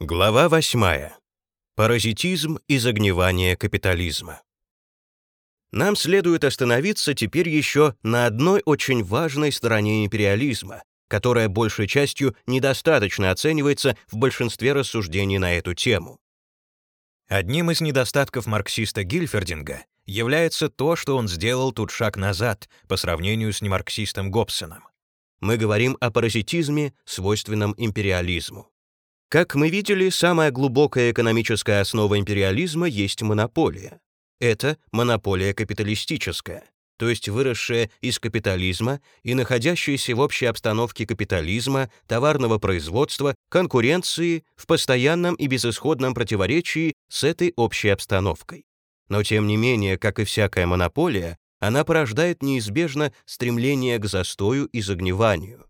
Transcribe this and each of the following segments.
Глава 8. Паразитизм и загнивание капитализма. Нам следует остановиться теперь еще на одной очень важной стороне империализма, которая большей частью недостаточно оценивается в большинстве рассуждений на эту тему. Одним из недостатков марксиста Гильфердинга является то, что он сделал тут шаг назад по сравнению с немарксистом Гобсоном. Мы говорим о паразитизме, свойственном империализму. Как мы видели, самая глубокая экономическая основа империализма есть монополия. Это монополия капиталистическая, то есть выросшая из капитализма и находящаяся в общей обстановке капитализма, товарного производства, конкуренции в постоянном и безысходном противоречии с этой общей обстановкой. Но тем не менее, как и всякая монополия, она порождает неизбежно стремление к застою и загниванию.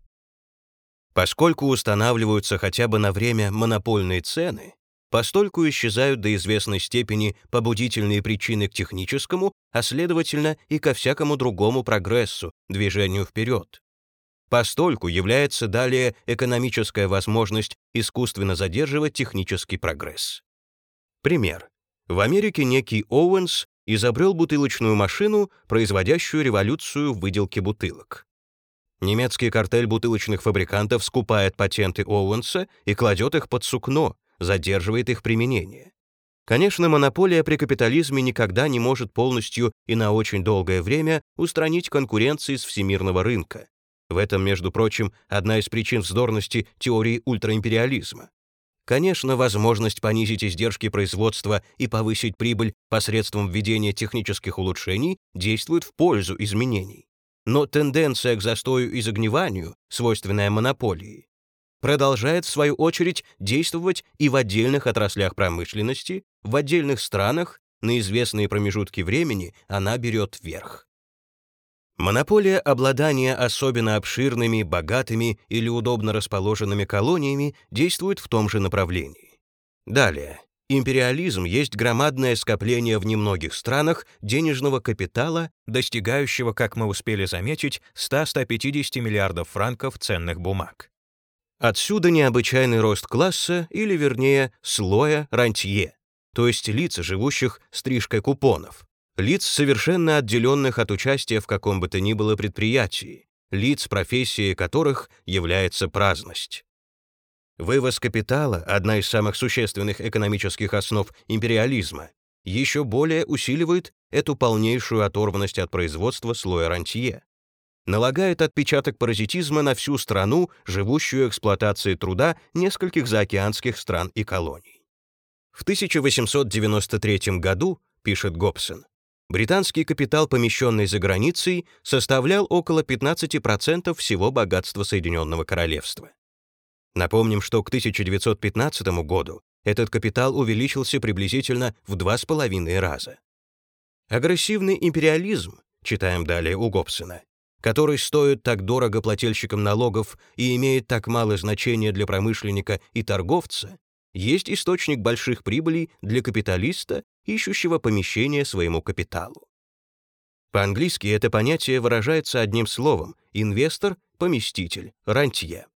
Поскольку устанавливаются хотя бы на время монопольные цены, постольку исчезают до известной степени побудительные причины к техническому, а следовательно и ко всякому другому прогрессу, движению вперед. Постольку является далее экономическая возможность искусственно задерживать технический прогресс. Пример. В Америке некий Оуэнс изобрел бутылочную машину, производящую революцию в выделке бутылок. Немецкий картель бутылочных фабрикантов скупает патенты Оуэнса и кладет их под сукно, задерживает их применение. Конечно, монополия при капитализме никогда не может полностью и на очень долгое время устранить конкуренции с всемирного рынка. В этом, между прочим, одна из причин вздорности теории ультраимпериализма. Конечно, возможность понизить издержки производства и повысить прибыль посредством введения технических улучшений действует в пользу изменений но тенденция к застою и загниванию, свойственная монополии, продолжает в свою очередь действовать и в отдельных отраслях промышленности, в отдельных странах, на известные промежутки времени она берет верх. Монополия обладания особенно обширными, богатыми или удобно расположенными колониями действует в том же направлении. Далее, Империализм есть громадное скопление в немногих странах денежного капитала, достигающего, как мы успели заметить, 100-150 миллиардов франков ценных бумаг. Отсюда необычайный рост класса, или вернее, слоя рантье, то есть лиц, живущих стрижкой купонов, лиц, совершенно отделенных от участия в каком бы то ни было предприятии, лиц, профессией которых является праздность. Вывоз капитала, одна из самых существенных экономических основ империализма, еще более усиливает эту полнейшую оторванность от производства слоя рантье. Налагает отпечаток паразитизма на всю страну, живущую эксплуатацией труда нескольких заокеанских стран и колоний. В 1893 году, пишет Гобсон, британский капитал, помещенный за границей, составлял около 15% всего богатства Соединенного Королевства. Напомним, что к 1915 году этот капитал увеличился приблизительно в два с половиной раза. Агрессивный империализм, читаем далее у Гобсона, который стоит так дорого плательщикам налогов и имеет так мало значения для промышленника и торговца, есть источник больших прибылей для капиталиста, ищущего помещение своему капиталу. По-английски это понятие выражается одним словом – инвестор, поместитель, рантье.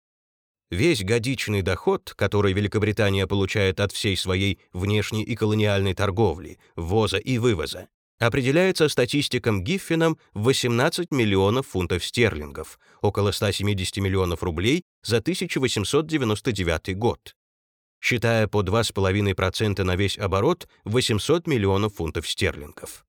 Весь годичный доход, который Великобритания получает от всей своей внешней и колониальной торговли, ввоза и вывоза, определяется статистиком Гиффином в 18 миллионов фунтов стерлингов, около 170 миллионов рублей за 1899 год. Считая по 2,5% на весь оборот, 800 миллионов фунтов стерлингов.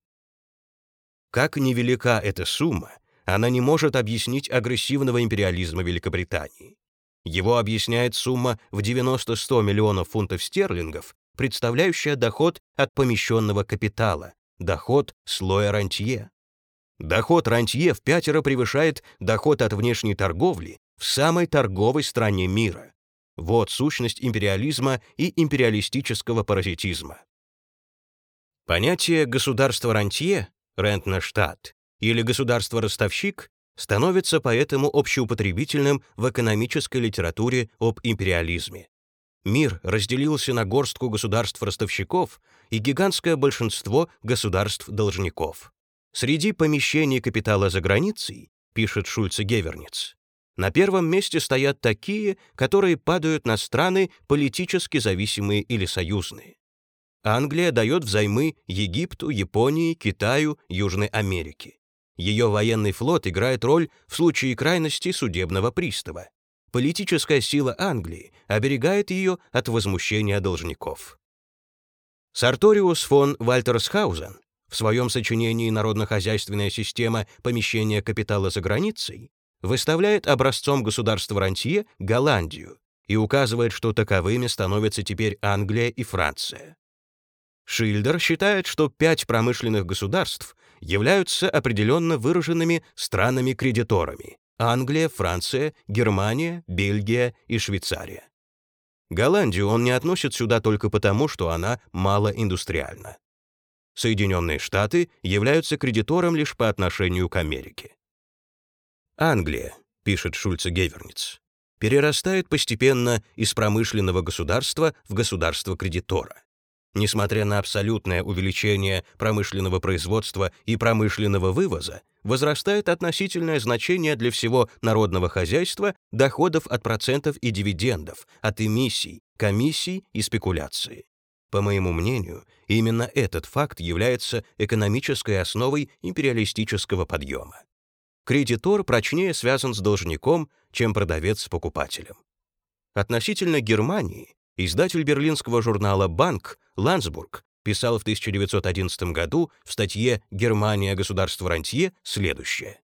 Как невелика эта сумма, она не может объяснить агрессивного империализма Великобритании. Его объясняет сумма в 90-100 миллионов фунтов стерлингов, представляющая доход от помещенного капитала, доход слоя рантье. Доход рантье в пятеро превышает доход от внешней торговли в самой торговой стране мира. Вот сущность империализма и империалистического паразитизма. Понятие «государство рантье» рентнештадт или «государство-ростовщик» становится поэтому общеупотребительным в экономической литературе об империализме. Мир разделился на горстку государств-ростовщиков и гигантское большинство государств-должников. Среди помещений капитала за границей, пишет Шульце Геверниц, На первом месте стоят такие, которые падают на страны политически зависимые или союзные. Англия дает взаймы Египту, Японии, Китаю, Южной Америке. Ее военный флот играет роль в случае крайности судебного пристава. Политическая сила Англии оберегает ее от возмущения должников. Сарториус фон Вальтерсхаузен в своем сочинении «Народно-хозяйственная система помещения капитала за границей» выставляет образцом государства рантье Голландию и указывает, что таковыми становятся теперь Англия и Франция. Шильдер считает, что пять промышленных государств являются определенно выраженными странами-кредиторами — Англия, Франция, Германия, Бельгия и Швейцария. Голландию он не относит сюда только потому, что она малоиндустриальна. Соединенные Штаты являются кредитором лишь по отношению к Америке. Англия, пишет Шульце Геверниц, перерастает постепенно из промышленного государства в государство-кредитора. Несмотря на абсолютное увеличение промышленного производства и промышленного вывоза, возрастает относительное значение для всего народного хозяйства доходов от процентов и дивидендов, от эмиссий, комиссий и спекуляции. По моему мнению, именно этот факт является экономической основой империалистического подъема. Кредитор прочнее связан с должником, чем продавец с покупателем. Относительно Германии издатель берлинского журнала «Банк» Ландсбург писал в 1911 году в статье «Германия. Государство рантье» следующее.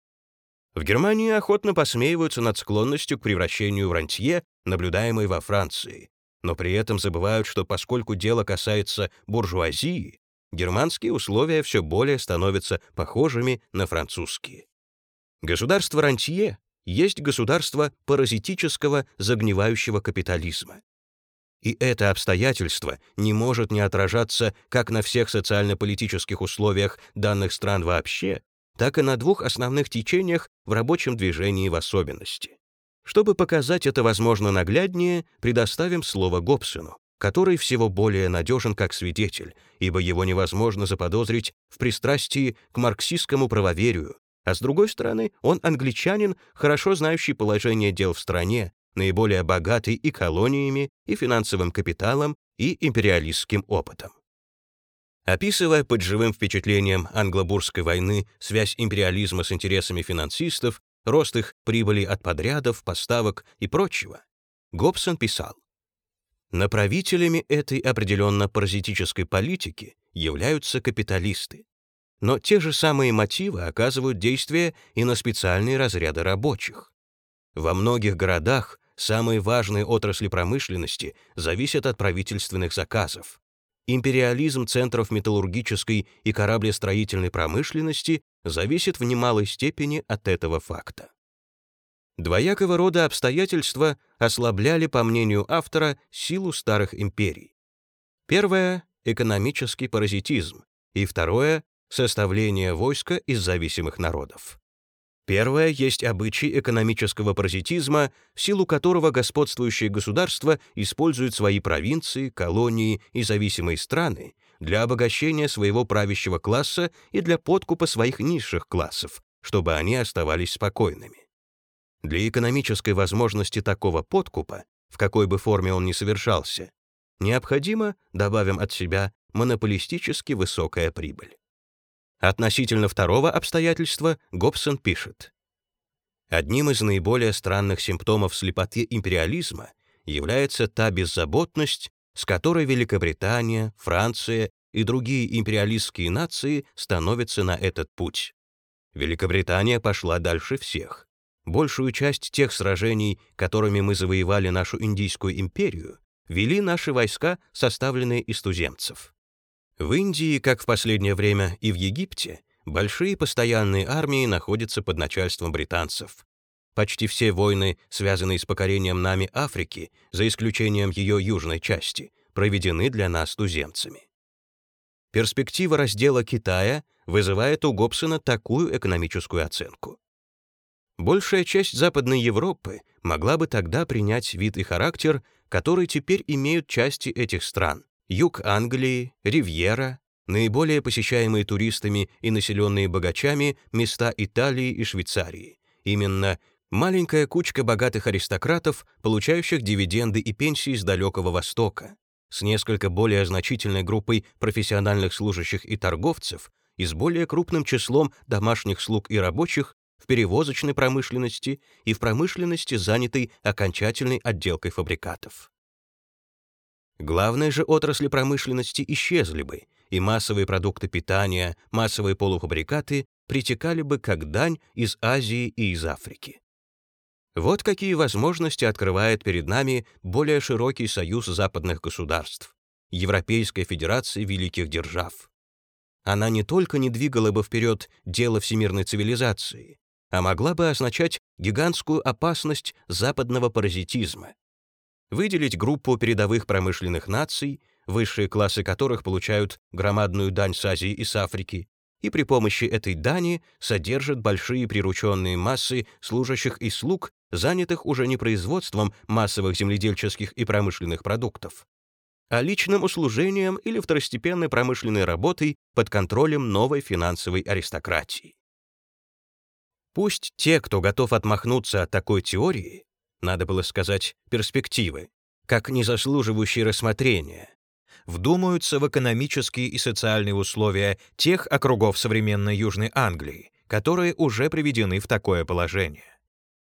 В Германии охотно посмеиваются над склонностью к превращению в рантье, наблюдаемой во Франции, но при этом забывают, что поскольку дело касается буржуазии, германские условия все более становятся похожими на французские. Государство рантье есть государство паразитического загнивающего капитализма. И это обстоятельство не может не отражаться как на всех социально-политических условиях данных стран вообще, так и на двух основных течениях в рабочем движении в особенности. Чтобы показать это возможно нагляднее, предоставим слово Гобсону, который всего более надежен как свидетель, ибо его невозможно заподозрить в пристрастии к марксистскому правоверию, а с другой стороны, он англичанин, хорошо знающий положение дел в стране, наиболее богатый и колониями, и финансовым капиталом, и империалистским опытом. Описывая под живым впечатлением англобурской войны связь империализма с интересами финансистов, рост их прибыли от подрядов, поставок и прочего, Гобсон писал, «Направителями этой определенно паразитической политики являются капиталисты. Но те же самые мотивы оказывают действие и на специальные разряды рабочих. Во многих городах самые важные отрасли промышленности зависят от правительственных заказов. Империализм центров металлургической и кораблестроительной промышленности зависит в немалой степени от этого факта. Двоякого рода обстоятельства ослабляли, по мнению автора, силу старых империй. Первое — экономический паразитизм, и второе — составление войска из зависимых народов. Первое есть обычай экономического паразитизма, в силу которого господствующие государства используют свои провинции, колонии и зависимые страны для обогащения своего правящего класса и для подкупа своих низших классов, чтобы они оставались спокойными. Для экономической возможности такого подкупа, в какой бы форме он ни совершался, необходимо, добавим от себя, монополистически высокая прибыль. Относительно второго обстоятельства Гобсон пишет. Одним из наиболее странных симптомов слепоты империализма является та беззаботность, с которой Великобритания, Франция и другие империалистские нации становятся на этот путь. Великобритания пошла дальше всех. Большую часть тех сражений, которыми мы завоевали нашу Индийскую империю, вели наши войска, составленные из туземцев. В Индии, как в последнее время и в Египте, большие постоянные армии находятся под начальством британцев. Почти все войны, связанные с покорением нами Африки, за исключением ее южной части, проведены для нас туземцами. Перспектива раздела Китая вызывает у Гобсона такую экономическую оценку. Большая часть Западной Европы могла бы тогда принять вид и характер, который теперь имеют части этих стран, юг Англии, Ривьера, наиболее посещаемые туристами и населенные богачами места Италии и Швейцарии, именно Маленькая кучка богатых аристократов, получающих дивиденды и пенсии с далекого Востока, с несколько более значительной группой профессиональных служащих и торговцев и с более крупным числом домашних слуг и рабочих в перевозочной промышленности и в промышленности, занятой окончательной отделкой фабрикатов. Главные же отрасли промышленности исчезли бы, и массовые продукты питания, массовые полуфабрикаты притекали бы как дань из Азии и из Африки. Вот какие возможности открывает перед нами более широкий союз западных государств, Европейская Федерация Великих Держав. Она не только не двигала бы вперед дело всемирной цивилизации, а могла бы означать гигантскую опасность западного паразитизма. Выделить группу передовых промышленных наций, высшие классы которых получают громадную дань с Азии и с Африки, и при помощи этой дани содержат большие прирученные массы служащих и слуг, занятых уже не производством массовых земледельческих и промышленных продуктов, а личным услужением или второстепенной промышленной работой под контролем новой финансовой аристократии. Пусть те, кто готов отмахнуться от такой теории, надо было сказать перспективы, как незаслуживающие рассмотрения, вдумаются в экономические и социальные условия тех округов современной Южной Англии, которые уже приведены в такое положение.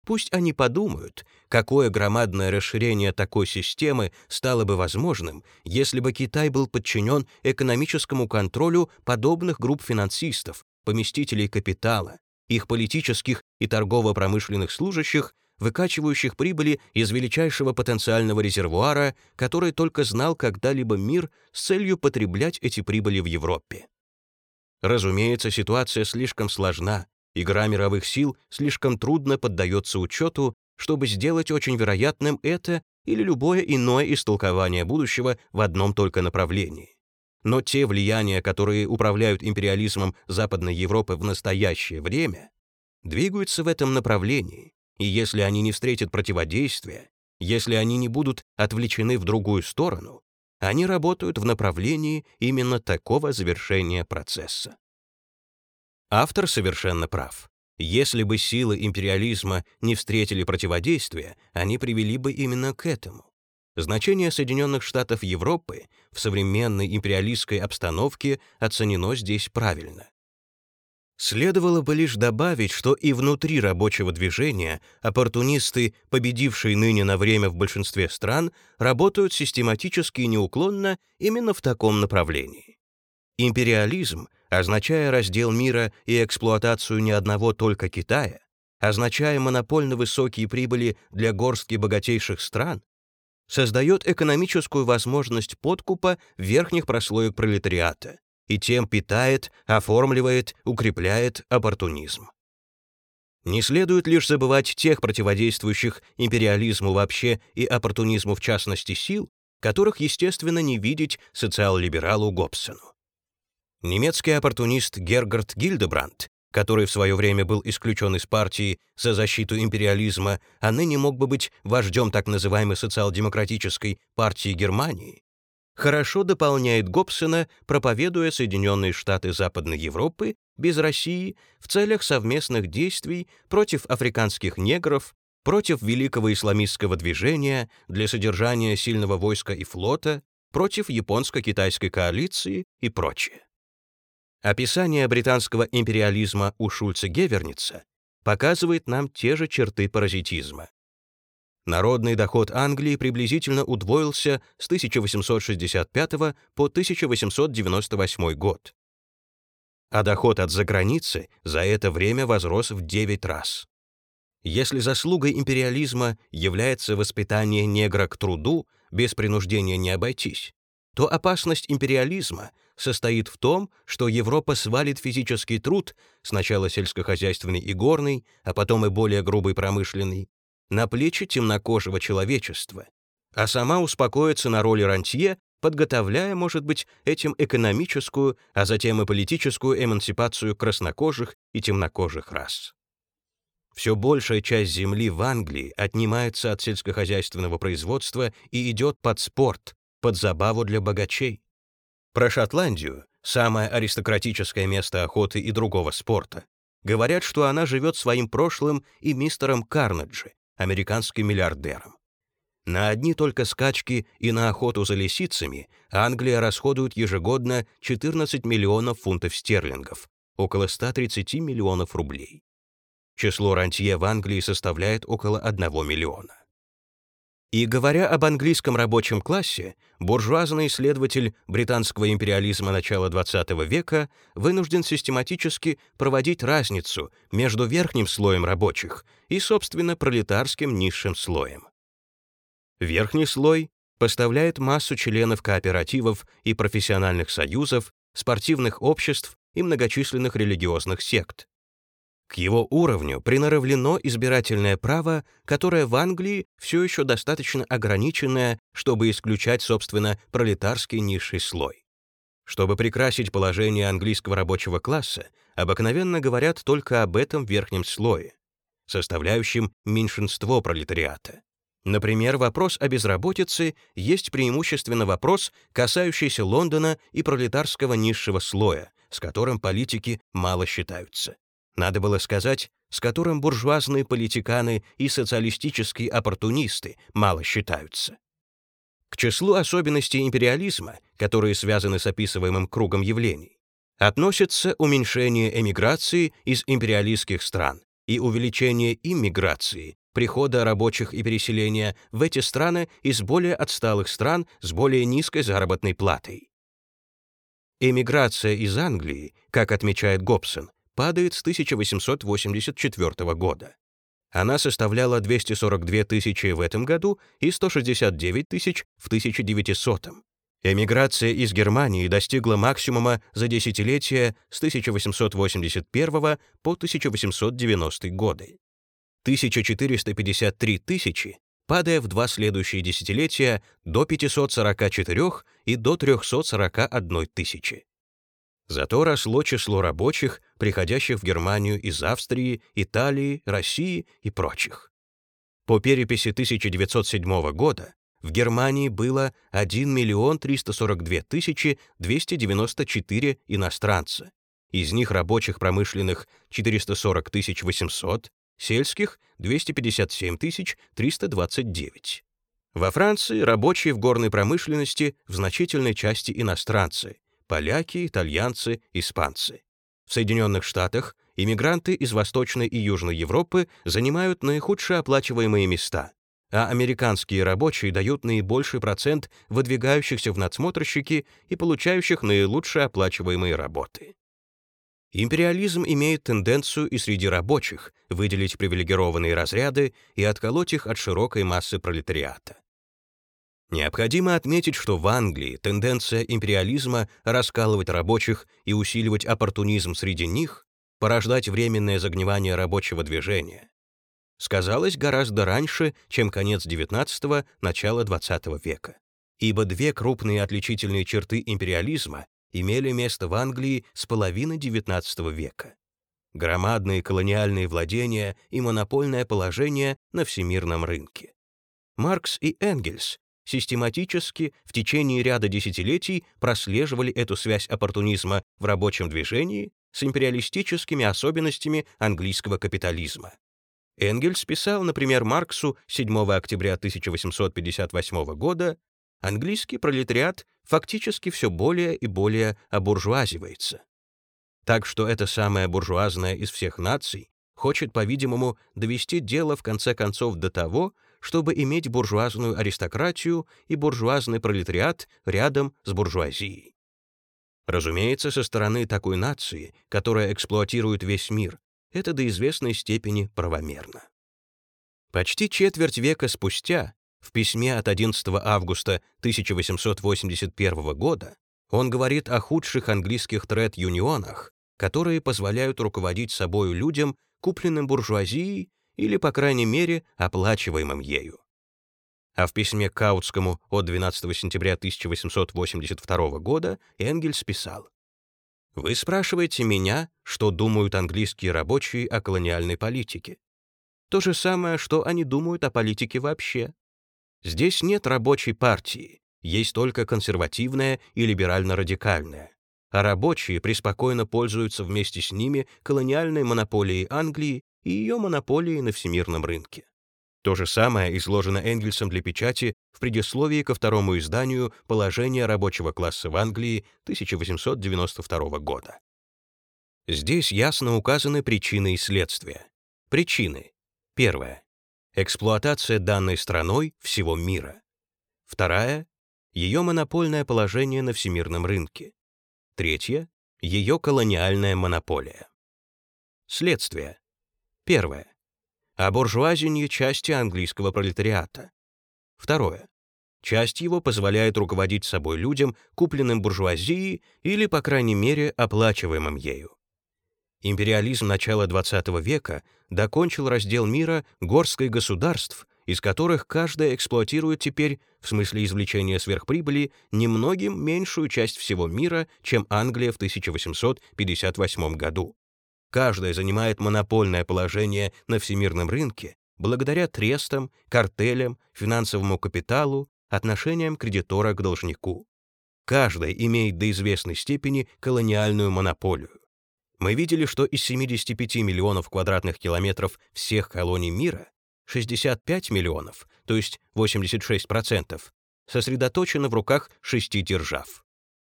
Пусть они подумают, какое громадное расширение такой системы стало бы возможным, если бы Китай был подчинен экономическому контролю подобных групп финансистов, поместителей капитала, их политических и торгово-промышленных служащих, выкачивающих прибыли из величайшего потенциального резервуара, который только знал когда-либо мир с целью потреблять эти прибыли в Европе. Разумеется, ситуация слишком сложна, игра мировых сил слишком трудно поддается учету, чтобы сделать очень вероятным это или любое иное истолкование будущего в одном только направлении. Но те влияния, которые управляют империализмом Западной Европы в настоящее время, двигаются в этом направлении, и если они не встретят противодействия, если они не будут отвлечены в другую сторону, они работают в направлении именно такого завершения процесса. Автор совершенно прав. Если бы силы империализма не встретили противодействия, они привели бы именно к этому. Значение Соединенных Штатов Европы в современной империалистской обстановке оценено здесь правильно. Следовало бы лишь добавить, что и внутри рабочего движения оппортунисты, победившие ныне на время в большинстве стран, работают систематически и неуклонно именно в таком направлении. Империализм, означая раздел мира и эксплуатацию не одного только Китая, означая монопольно высокие прибыли для горстки богатейших стран, создает экономическую возможность подкупа верхних прослоек пролетариата и тем питает, оформливает, укрепляет оппортунизм. Не следует лишь забывать тех противодействующих империализму вообще и оппортунизму в частности сил, которых, естественно, не видеть социал-либералу Гобсону. Немецкий оппортунист Гергард Гильдебрандт который в свое время был исключен из партии за защиту империализма, а ныне мог бы быть вождем так называемой социал-демократической партии Германии, хорошо дополняет Гобсона, проповедуя Соединенные Штаты Западной Европы без России в целях совместных действий против африканских негров, против великого исламистского движения для содержания сильного войска и флота, против японско-китайской коалиции и прочее. Описание британского империализма у Шульца Геверница показывает нам те же черты паразитизма. Народный доход Англии приблизительно удвоился с 1865 по 1898 год. А доход от заграницы за это время возрос в 9 раз. Если заслугой империализма является воспитание негра к труду, без принуждения не обойтись, то опасность империализма состоит в том, что Европа свалит физический труд, сначала сельскохозяйственный и горный, а потом и более грубый промышленный, на плечи темнокожего человечества, а сама успокоится на роли рантье, подготовляя, может быть, этим экономическую, а затем и политическую эмансипацию краснокожих и темнокожих рас. Все большая часть земли в Англии отнимается от сельскохозяйственного производства и идет под спорт, под забаву для богачей. Про Шотландию, самое аристократическое место охоты и другого спорта, говорят, что она живет своим прошлым и мистером Карнеджи, американским миллиардером. На одни только скачки и на охоту за лисицами Англия расходует ежегодно 14 миллионов фунтов стерлингов, около 130 миллионов рублей. Число рантье в Англии составляет около 1 миллиона. И говоря об английском рабочем классе, буржуазный исследователь британского империализма начала XX века вынужден систематически проводить разницу между верхним слоем рабочих и, собственно, пролетарским низшим слоем. Верхний слой поставляет массу членов кооперативов и профессиональных союзов, спортивных обществ и многочисленных религиозных сект. К его уровню приноровлено избирательное право, которое в Англии все еще достаточно ограниченное, чтобы исключать, собственно, пролетарский низший слой. Чтобы прекрасить положение английского рабочего класса, обыкновенно говорят только об этом верхнем слое, составляющем меньшинство пролетариата. Например, вопрос о безработице есть преимущественно вопрос, касающийся Лондона и пролетарского низшего слоя, с которым политики мало считаются. Надо было сказать, с которым буржуазные политиканы и социалистические оппортунисты мало считаются. К числу особенностей империализма, которые связаны с описываемым кругом явлений, относятся уменьшение эмиграции из империалистских стран и увеличение иммиграции прихода рабочих и переселения в эти страны из более отсталых стран с более низкой заработной платой. Эмиграция из Англии, как отмечает Гобсон, падает с 1884 года. Она составляла 242 тысячи в этом году и 169 тысяч в 1900. Эмиграция из Германии достигла максимума за десятилетия с 1881 по 1890 годы. 1453 тысячи, падая в два следующие десятилетия до 544 и до 341 тысячи. Зато росло число рабочих, приходящих в Германию из Австрии, Италии, России и прочих. По переписи 1907 года в Германии было 1 миллион 342 тысячи 294 иностранца. Из них рабочих промышленных 440 тысяч 800, сельских — 257 329. Во Франции рабочие в горной промышленности в значительной части иностранцы — поляки, итальянцы, испанцы. В Соединенных Штатах иммигранты из Восточной и Южной Европы занимают наихудшие оплачиваемые места, а американские рабочие дают наибольший процент выдвигающихся в надсмотрщики и получающих наилучшие оплачиваемые работы. Империализм имеет тенденцию и среди рабочих выделить привилегированные разряды и отколоть их от широкой массы пролетариата. Необходимо отметить, что в Англии тенденция империализма раскалывать рабочих и усиливать оппортунизм среди них, порождать временное загнивание рабочего движения, сказалось гораздо раньше, чем конец XIX – начало XX века. Ибо две крупные отличительные черты империализма имели место в Англии с половины XIX века. Громадные колониальные владения и монопольное положение на всемирном рынке. Маркс и Энгельс систематически в течение ряда десятилетий прослеживали эту связь оппортунизма в рабочем движении с империалистическими особенностями английского капитализма. Энгельс писал, например, Марксу 7 октября 1858 года английский пролетариат фактически все более и более обуржуазивается. Так что эта самая буржуазная из всех наций хочет, по-видимому, довести дело в конце концов до того, чтобы иметь буржуазную аристократию и буржуазный пролетариат рядом с буржуазией. Разумеется, со стороны такой нации, которая эксплуатирует весь мир, это до известной степени правомерно. Почти четверть века спустя в письме от 11 августа 1881 года он говорит о худших английских тред-юнионах, которые позволяют руководить собою людям, купленным буржуазией или, по крайней мере, оплачиваемым ею. А в письме к Каутскому от 12 сентября 1882 года Энгельс писал «Вы спрашиваете меня, что думают английские рабочие о колониальной политике. То же самое, что они думают о политике вообще. Здесь нет рабочей партии, есть только консервативная и либерально-радикальная. а рабочие преспокойно пользуются вместе с ними колониальной монополией Англии и ее монополией на всемирном рынке. То же самое изложено Энгельсом для печати в предисловии ко второму изданию «Положение рабочего класса в Англии» 1892 года. Здесь ясно указаны причины и следствия. Причины. Первое. Эксплуатация данной страной всего мира. Вторая. Ее монопольное положение на всемирном рынке. Третье. Ее колониальная монополия. Следствие. Первое. Обуржуазение части английского пролетариата. Второе. Часть его позволяет руководить собой людям, купленным буржуазией или, по крайней мере, оплачиваемым ею. Империализм начала XX века докончил раздел мира горсткой государств, из которых каждая эксплуатирует теперь, в смысле извлечения сверхприбыли, немногим меньшую часть всего мира, чем Англия в 1858 году. Каждая занимает монопольное положение на всемирном рынке благодаря трестам, картелям, финансовому капиталу, отношениям кредитора к должнику. Каждая имеет до известной степени колониальную монополию. Мы видели, что из 75 миллионов квадратных километров всех колоний мира 65 миллионов, то есть 86%, сосредоточено в руках шести держав.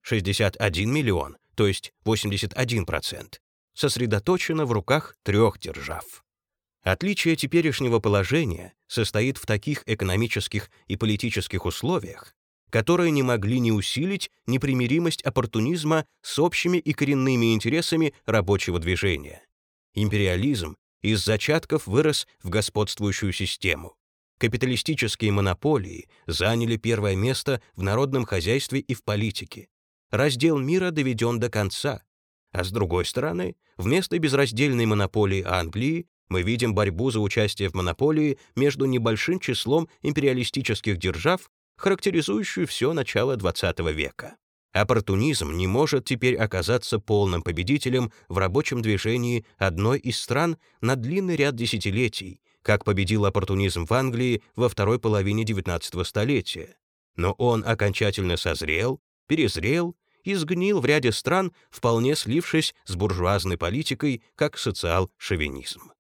61 миллион, то есть 81%, сосредоточено в руках трех держав. Отличие теперешнего положения состоит в таких экономических и политических условиях, которые не могли не усилить непримиримость оппортунизма с общими и коренными интересами рабочего движения. Империализм из зачатков вырос в господствующую систему. Капиталистические монополии заняли первое место в народном хозяйстве и в политике. Раздел мира доведен до конца. А с другой стороны, вместо безраздельной монополии Англии мы видим борьбу за участие в монополии между небольшим числом империалистических держав характеризующую все начало XX века. Оппортунизм не может теперь оказаться полным победителем в рабочем движении одной из стран на длинный ряд десятилетий, как победил оппортунизм в Англии во второй половине XIX столетия. Но он окончательно созрел, перезрел и сгнил в ряде стран, вполне слившись с буржуазной политикой, как социал-шовинизм.